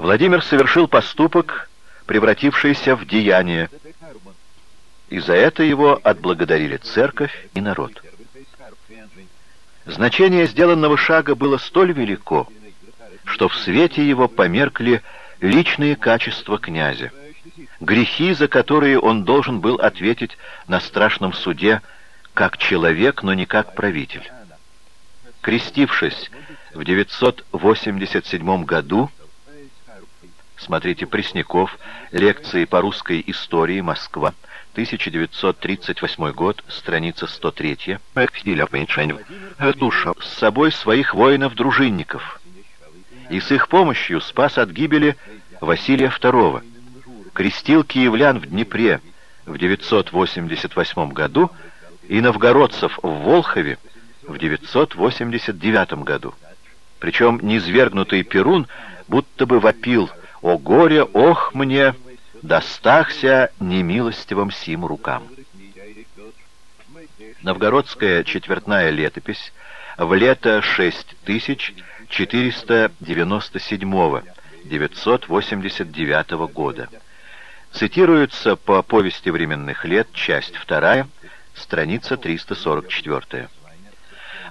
Владимир совершил поступок, превратившийся в деяние, и за это его отблагодарили церковь и народ. Значение сделанного шага было столь велико, что в свете его померкли личные качества князя, грехи, за которые он должен был ответить на страшном суде как человек, но не как правитель. Крестившись в 987 году, смотрите Пресняков, лекции по русской истории, Москва, 1938 год, страница 103, душа с собой своих воинов-дружинников. И с их помощью спас от гибели Василия II, крестил киевлян в Днепре в 988 году и новгородцев в Волхове в 989 году. Причем низвергнутый Перун будто бы вопил «О горе, ох мне!» достахся немилостивым сим рукам. Новгородская четвертная летопись в лето 6497-989 года. Цитируется по повести временных лет, часть 2, страница 344.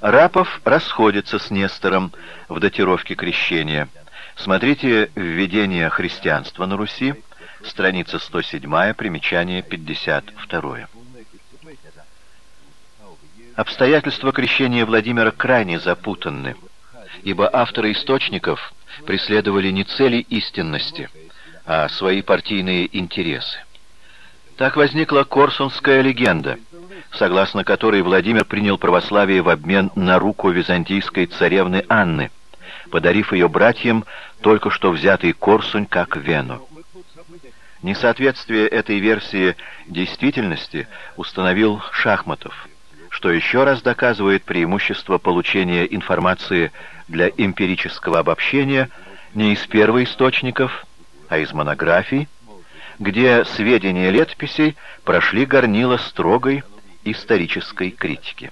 Рапов расходится с Нестором в датировке крещения. Смотрите «Введение христианства на Руси», страница 107, примечание 52. Обстоятельства крещения Владимира крайне запутанны, ибо авторы источников преследовали не цели истинности, а свои партийные интересы. Так возникла Корсунская легенда, согласно которой Владимир принял православие в обмен на руку византийской царевны Анны, подарив ее братьям только что взятый Корсунь как Вену. Несоответствие этой версии действительности установил Шахматов, что еще раз доказывает преимущество получения информации для эмпирического обобщения не из первоисточников, а из монографий, где сведения летописей прошли горнило строгой исторической критики.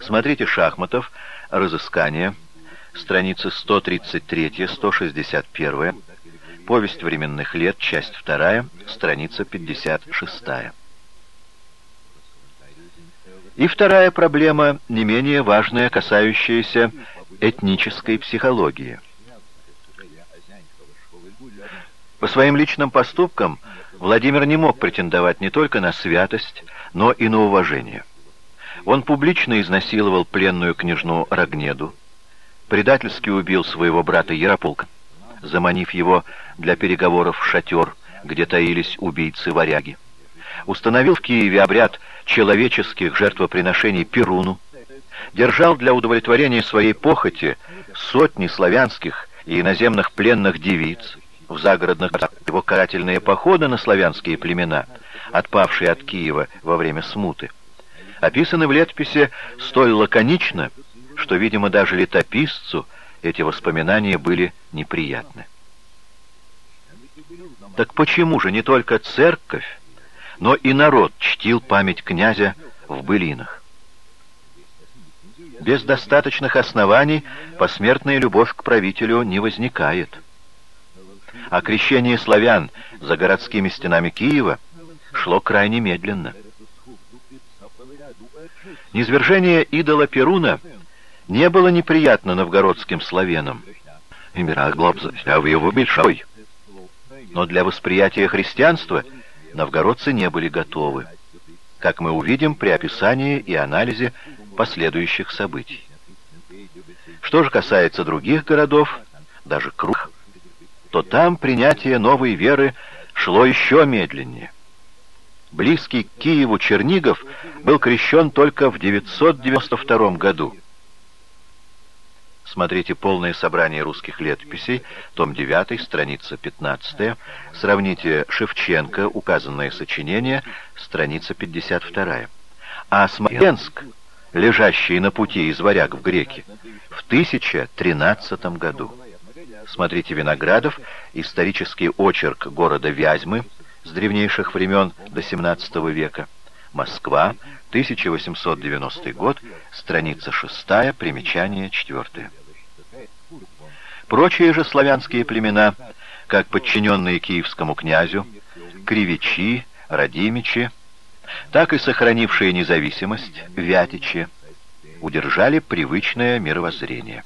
Смотрите Шахматов, разыскание, страницы 133-161, Повесть временных лет, часть 2, страница 56. И вторая проблема, не менее важная, касающаяся этнической психологии. По своим личным поступкам Владимир не мог претендовать не только на святость, но и на уважение. Он публично изнасиловал пленную княжну Рогнеду, предательски убил своего брата Ярополка, заманив его для переговоров в шатер, где таились убийцы-варяги. Установил в Киеве обряд человеческих жертвоприношений Перуну, держал для удовлетворения своей похоти сотни славянских и иноземных пленных девиц, в загородных его карательные походы на славянские племена, отпавшие от Киева во время смуты, описаны в летописи столь лаконично, что, видимо, даже летописцу эти воспоминания были неприятны. Так почему же не только церковь, но и народ чтил память князя в былинах? Без достаточных оснований посмертная любовь к правителю не возникает. А крещение славян за городскими стенами Киева шло крайне медленно. Низвержение идола Перуна не было неприятно новгородским славянам. Глобза, в его большой но для восприятия христианства новгородцы не были готовы, как мы увидим при описании и анализе последующих событий. Что же касается других городов, даже Круг, то там принятие новой веры шло еще медленнее. Близкий к Киеву Чернигов был крещен только в 992 году, Смотрите полное собрание русских летописей, том 9, страница 15. Сравните Шевченко, указанное сочинение, страница 52. А Смоленск, лежащий на пути из варяг в греки, в 1013 году. Смотрите Виноградов, исторический очерк города Вязьмы с древнейших времен до 17 века. Москва, 1890 год, страница 6, примечание 4. Прочие же славянские племена, как подчиненные киевскому князю, кривичи, радимичи, так и сохранившие независимость, вятичи, удержали привычное мировоззрение.